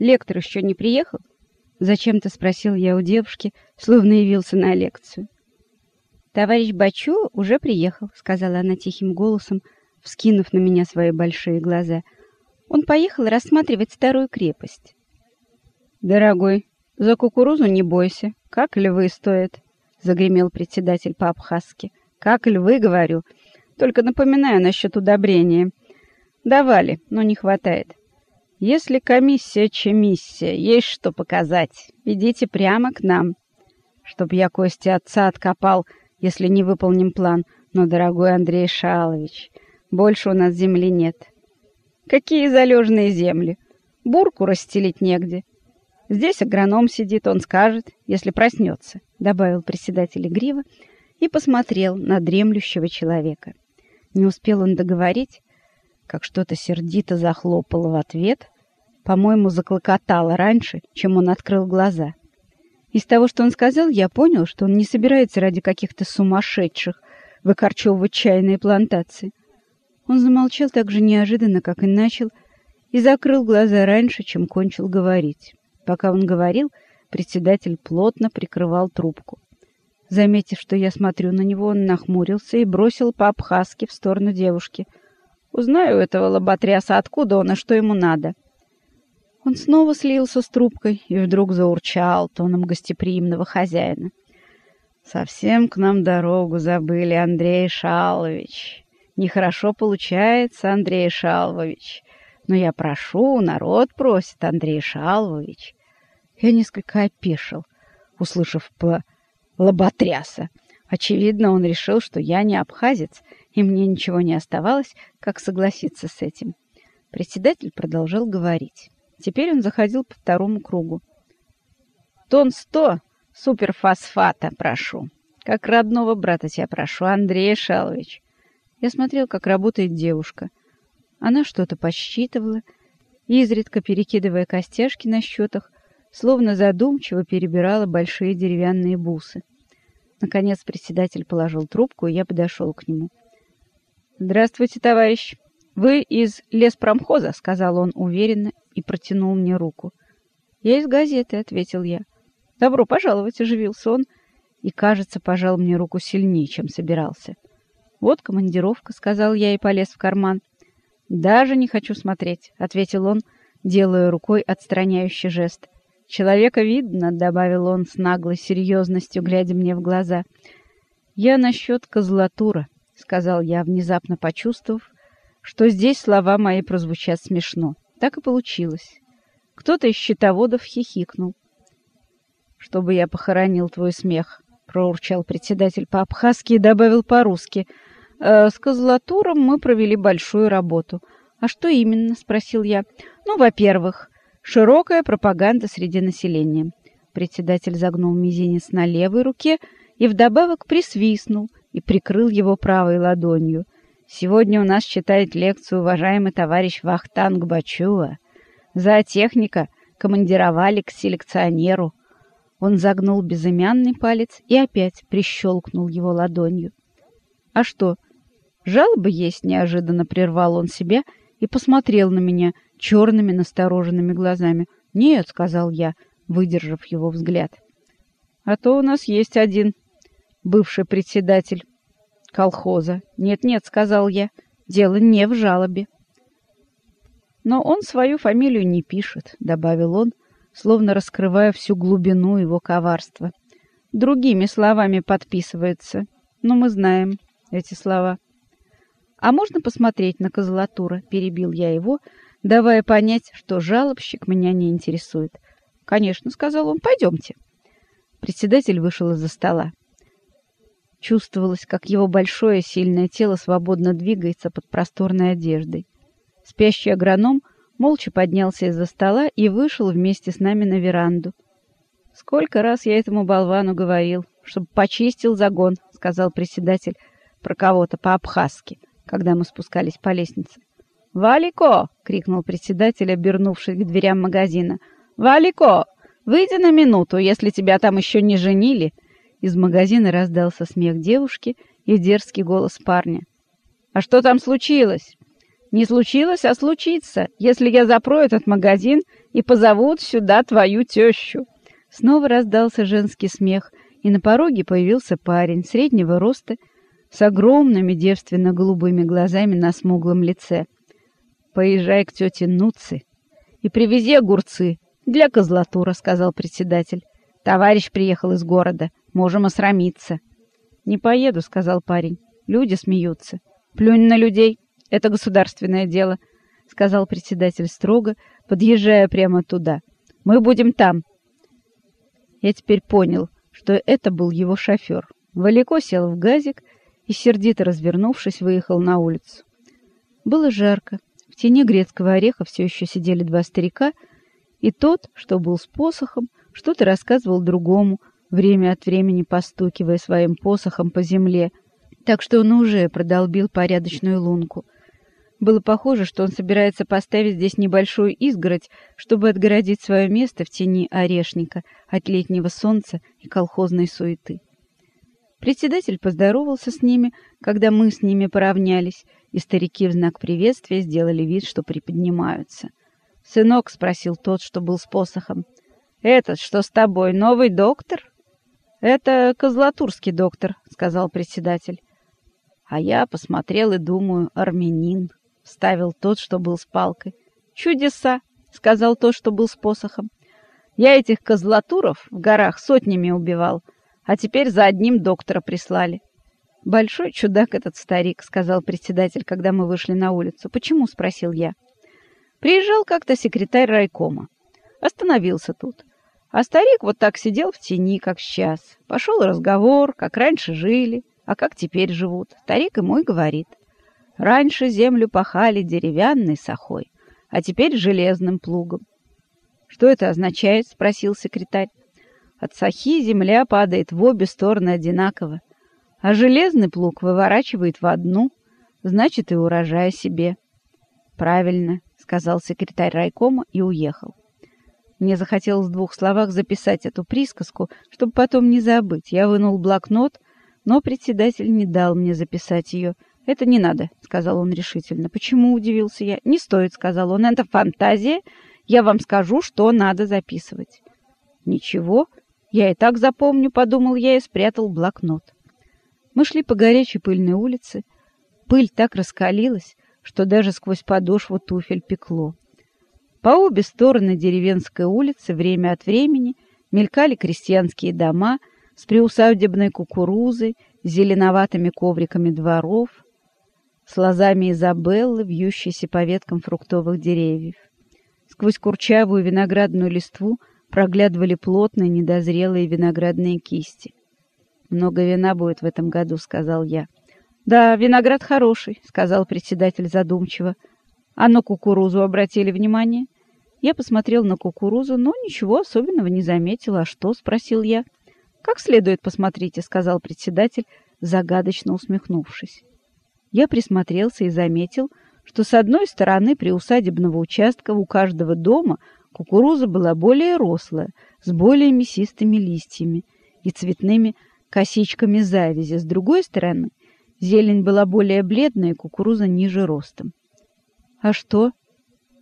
Лектор еще не приехал? Зачем-то спросил я у девушки, словно явился на лекцию. Товарищ Бачу уже приехал, сказала она тихим голосом, вскинув на меня свои большие глаза. Он поехал рассматривать старую крепость. Дорогой, за кукурузу не бойся, как львы стоят, загремел председатель по-абхазски. Как львы, говорю. Только напоминаю насчет удобрения. Давали, но не хватает. Если комиссия чемиссия, есть что показать, идите прямо к нам. Чтоб я кости отца откопал, если не выполним план. Но, дорогой Андрей Шалович, больше у нас земли нет. Какие залежные земли? Бурку расстелить негде. Здесь агроном сидит, он скажет, если проснется, добавил председатель игриво и посмотрел на дремлющего человека. Не успел он договорить, как что-то сердито захлопало в ответ, по-моему, заклокотало раньше, чем он открыл глаза. Из того, что он сказал, я понял, что он не собирается ради каких-то сумасшедших выкорчевывать чайные плантации. Он замолчал так же неожиданно, как и начал, и закрыл глаза раньше, чем кончил говорить. Пока он говорил, председатель плотно прикрывал трубку. Заметив, что я смотрю на него, он нахмурился и бросил по-абхазски в сторону девушки. «Узнаю этого лоботряса, откуда он и что ему надо». Он снова слился с трубкой и вдруг заурчал тоном гостеприимного хозяина. «Совсем к нам дорогу забыли, Андрей Шалович. Нехорошо получается, Андрей Шалович. Но я прошу, народ просит, Андрей Шалович». Я несколько опешил, услышав по лоботряса. Очевидно, он решил, что я не абхазец, и мне ничего не оставалось, как согласиться с этим. Председатель продолжал говорить. Теперь он заходил по второму кругу. «Тон сто суперфосфата прошу. Как родного брата тебя прошу, Андрей Шалович». Я смотрел, как работает девушка. Она что-то подсчитывала, изредка перекидывая костяшки на счетах, словно задумчиво перебирала большие деревянные бусы. Наконец председатель положил трубку, и я подошел к нему. «Здравствуйте, товарищ. Вы из леспромхоза?» — сказал он уверенно и протянул мне руку. «Я из газеты», — ответил я. «Добро пожаловать», — оживился он, и, кажется, пожал мне руку сильнее, чем собирался. «Вот командировка», — сказал я и полез в карман. «Даже не хочу смотреть», — ответил он, делая рукой отстраняющий жест. «Человека видно», — добавил он с наглой серьезностью, глядя мне в глаза. «Я насчет козлатура», — сказал я, внезапно почувствовав, что здесь слова мои прозвучат смешно. Так и получилось. Кто-то из счетоводов хихикнул. «Чтобы я похоронил твой смех», — проурчал председатель по-абхазски и добавил по-русски. «Э, «С козлатуром мы провели большую работу». «А что именно?» — спросил я. «Ну, во-первых, широкая пропаганда среди населения». Председатель загнул мизинец на левой руке и вдобавок присвистнул и прикрыл его правой ладонью. Сегодня у нас читает лекцию уважаемый товарищ Вахтанг Бачуа. Зоотехника командировали к селекционеру. Он загнул безымянный палец и опять прищелкнул его ладонью. «А что, жалобы есть?» — неожиданно прервал он себя и посмотрел на меня черными настороженными глазами. «Нет», — сказал я, выдержав его взгляд. «А то у нас есть один бывший председатель колхоза. Нет-нет, сказал я, дело не в жалобе. Но он свою фамилию не пишет, добавил он, словно раскрывая всю глубину его коварства. Другими словами подписывается. Но мы знаем эти слова. А можно посмотреть на козлатура? перебил я его, давая понять, что жалобщик меня не интересует. Конечно, сказал он. Пойдемте. Председатель вышел из-за стола. Чувствовалось, как его большое сильное тело свободно двигается под просторной одеждой. Спящий агроном молча поднялся из-за стола и вышел вместе с нами на веранду. «Сколько раз я этому болвану говорил, чтобы почистил загон», — сказал председатель про кого-то по-абхазски, когда мы спускались по лестнице. «Валико!» — крикнул председатель, обернувшись к дверям магазина. «Валико! Выйди на минуту, если тебя там еще не женили!» Из магазина раздался смех девушки и дерзкий голос парня. «А что там случилось?» Не случилось, а случится, если я запру этот магазин и позовут сюда твою тещу. Снова раздался женский смех, и на пороге появился парень среднего роста с огромными девственно-голубыми глазами на смуглом лице. «Поезжай к тете Нуци и привези огурцы для козлатура», — сказал председатель. «Товарищ приехал из города, можем осрамиться». «Не поеду», — сказал парень. «Люди смеются». «Плюнь на людей, это государственное дело», — сказал председатель строго, подъезжая прямо туда. «Мы будем там». Я теперь понял, что это был его шофер. Валико сел в газик и, сердито развернувшись, выехал на улицу. Было жарко. В тени грецкого ореха все еще сидели два старика, и тот, что был с посохом, что-то рассказывал другому, время от времени постукивая своим посохом по земле, так что он уже продолбил порядочную лунку. Было похоже, что он собирается поставить здесь небольшую изгородь, чтобы отгородить свое место в тени орешника от летнего солнца и колхозной суеты. Председатель поздоровался с ними, когда мы с ними поравнялись, и старики в знак приветствия сделали вид, что приподнимаются. «Сынок», — спросил тот, что был с посохом, — «этот, что с тобой, новый доктор?» «Это Козлатурский доктор», — сказал председатель. А я посмотрел и думаю, армянин вставил тот, что был с палкой. «Чудеса!» — сказал тот, что был с посохом. «Я этих козлатуров в горах сотнями убивал, а теперь за одним доктора прислали». «Большой чудак этот старик», — сказал председатель, когда мы вышли на улицу. «Почему?» — спросил я. Приезжал как-то секретарь райкома. Остановился тут. А старик вот так сидел в тени, как сейчас. Пошел разговор, как раньше жили, а как теперь живут. Старик ему и говорит. Раньше землю пахали деревянной сахой, а теперь железным плугом. «Что это означает?» — спросил секретарь. «От сахи земля падает в обе стороны одинаково, а железный плуг выворачивает в одну, значит, и урожай себе». «Правильно», — сказал секретарь райкома и уехал. Мне захотелось в двух словах записать эту присказку, чтобы потом не забыть. Я вынул блокнот, но председатель не дал мне записать ее — «Это не надо», — сказал он решительно. «Почему?» — удивился я. «Не стоит», — сказал он. «Это фантазия. Я вам скажу, что надо записывать». «Ничего, я и так запомню», — подумал я и спрятал блокнот. Мы шли по горячей пыльной улице. Пыль так раскалилась, что даже сквозь подошву туфель пекло. По обе стороны деревенской улицы время от времени мелькали крестьянские дома с приусадебной кукурузой, зеленоватыми ковриками дворов, с лозами Изабеллы, вьющейся по веткам фруктовых деревьев. Сквозь курчавую виноградную листву проглядывали плотные недозрелые виноградные кисти. «Много вина будет в этом году», — сказал я. «Да, виноград хороший», — сказал председатель задумчиво. «А на кукурузу обратили внимание?» Я посмотрел на кукурузу, но ничего особенного не заметил. «А что?» — спросил я. «Как следует посмотрите», — сказал председатель, загадочно усмехнувшись. Я присмотрелся и заметил, что с одной стороны приусадебного участка у каждого дома кукуруза была более рослая, с более мясистыми листьями и цветными косичками завязи, с другой стороны зелень была более бледная и кукуруза ниже ростом. «А что,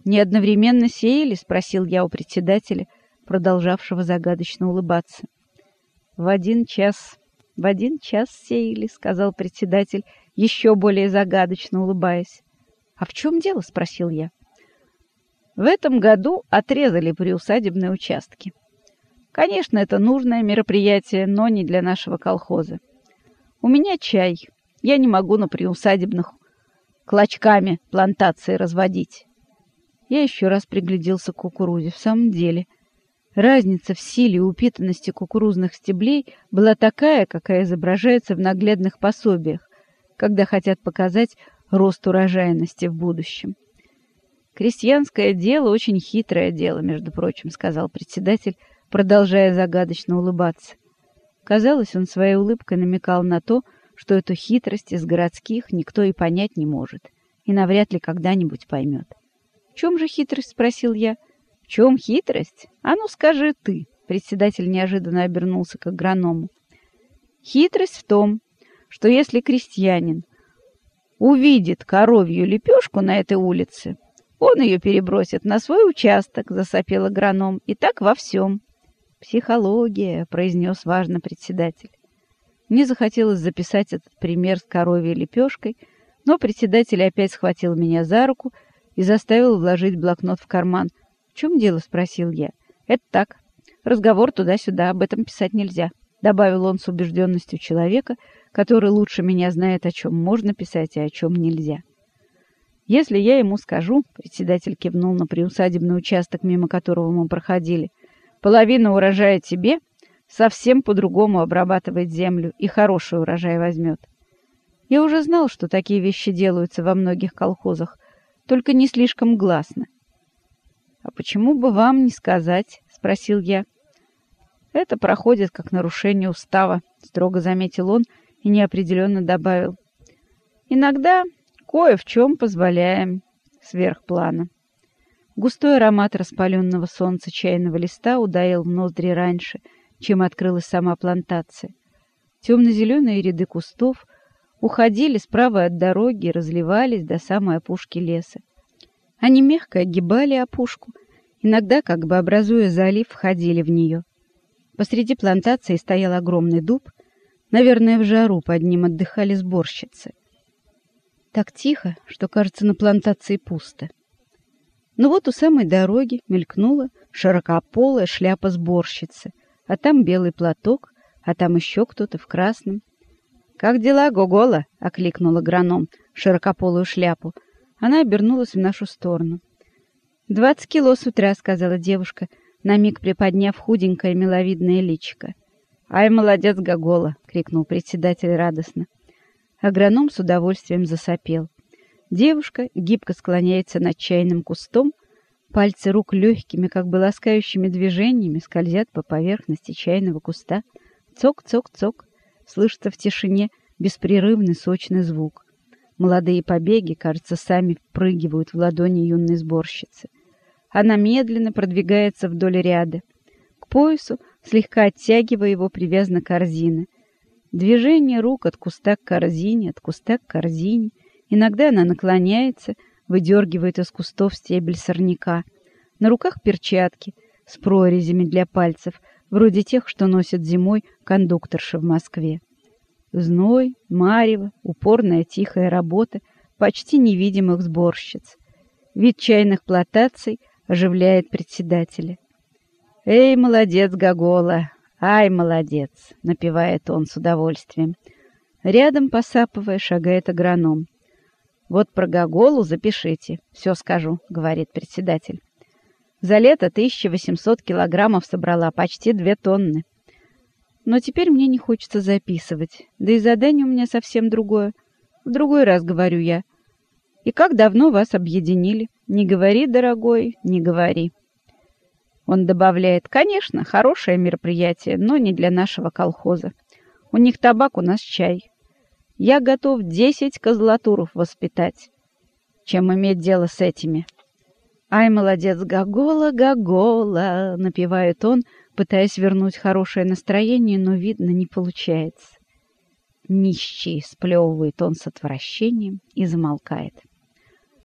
не одновременно сеяли?» — спросил я у председателя, продолжавшего загадочно улыбаться. «В один час, в один час сеяли», — сказал председатель, еще более загадочно улыбаясь. «А в чем дело?» — спросил я. В этом году отрезали приусадебные участки. Конечно, это нужное мероприятие, но не для нашего колхоза. У меня чай. Я не могу на приусадебных клочками плантации разводить. Я еще раз пригляделся к кукурузе. В самом деле, разница в силе и упитанности кукурузных стеблей была такая, какая изображается в наглядных пособиях когда хотят показать рост урожайности в будущем. «Крестьянское дело — очень хитрое дело, между прочим», — сказал председатель, продолжая загадочно улыбаться. Казалось, он своей улыбкой намекал на то, что эту хитрость из городских никто и понять не может, и навряд ли когда-нибудь поймет. «В чем же хитрость?» — спросил я. «В чем хитрость? А ну скажи ты!» Председатель неожиданно обернулся к агроному. «Хитрость в том, что если крестьянин увидит коровью лепешку на этой улице, он ее перебросит на свой участок, засопел агроном, и так во всем. Психология, произнес важно председатель. Мне захотелось записать этот пример с коровьей лепешкой, но председатель опять схватил меня за руку и заставил вложить блокнот в карман. «В чем дело?» — спросил я. «Это так. Разговор туда-сюда, об этом писать нельзя», — добавил он с убежденностью человека, который лучше меня знает, о чем можно писать и о чем нельзя. Если я ему скажу, председатель кивнул на приусадебный участок, мимо которого мы проходили, половина урожая тебе, совсем по-другому обрабатывает землю и хороший урожай возьмет. Я уже знал, что такие вещи делаются во многих колхозах, только не слишком гласно. «А почему бы вам не сказать?» — спросил я. «Это проходит как нарушение устава», — строго заметил он и неопределенно добавил. «Иногда Кое в чем позволяем сверх плана. Густой аромат распаленного солнца чайного листа ударил в ноздри раньше, чем открылась сама плантация. Темно-зеленые ряды кустов уходили справа от дороги и разливались до самой опушки леса. Они мягко огибали опушку, иногда, как бы образуя залив, входили в нее. Посреди плантации стоял огромный дуб, наверное, в жару под ним отдыхали сборщицы. Так тихо, что, кажется, на плантации пусто. Но вот у самой дороги мелькнула широкополая шляпа сборщицы, а там белый платок, а там еще кто-то в красном. «Как дела, Гогола?» — окликнул агроном широкополую шляпу. Она обернулась в нашу сторону. «Двадцать кило с утра», — сказала девушка, на миг приподняв худенькое миловидное личико. «Ай, молодец, Гогола!» — крикнул председатель радостно. Агроном с удовольствием засопел. Девушка гибко склоняется над чайным кустом, пальцы рук легкими, как бы ласкающими движениями, скользят по поверхности чайного куста. Цок-цок-цок. Слышится в тишине беспрерывный сочный звук. Молодые побеги, кажется, сами впрыгивают в ладони юной сборщицы. Она медленно продвигается вдоль ряда. К поясу, слегка оттягивая его, привязана корзина — Движение рук от куста к корзине, от куста к корзине. Иногда она наклоняется, выдергивает из кустов стебель сорняка. На руках перчатки с прорезями для пальцев, вроде тех, что носят зимой кондукторши в Москве. Зной, марево, упорная тихая работа почти невидимых сборщиц. Вид чайных плантаций оживляет председателя. «Эй, молодец, Гогола! «Ай, молодец!» — напевает он с удовольствием. Рядом, посапывая, шагает агроном. «Вот про Гоголу запишите, все скажу», — говорит председатель. «За лето 1800 килограммов собрала, почти две тонны. Но теперь мне не хочется записывать, да и задание у меня совсем другое. В другой раз говорю я. И как давно вас объединили? Не говори, дорогой, не говори». Он добавляет, конечно, хорошее мероприятие, но не для нашего колхоза. У них табак, у нас чай. Я готов десять козлатуров воспитать, чем иметь дело с этими. «Ай, молодец, Гагола, Гагола!» — напевает он, пытаясь вернуть хорошее настроение, но, видно, не получается. Нищий, сплевывает он с отвращением и замолкает.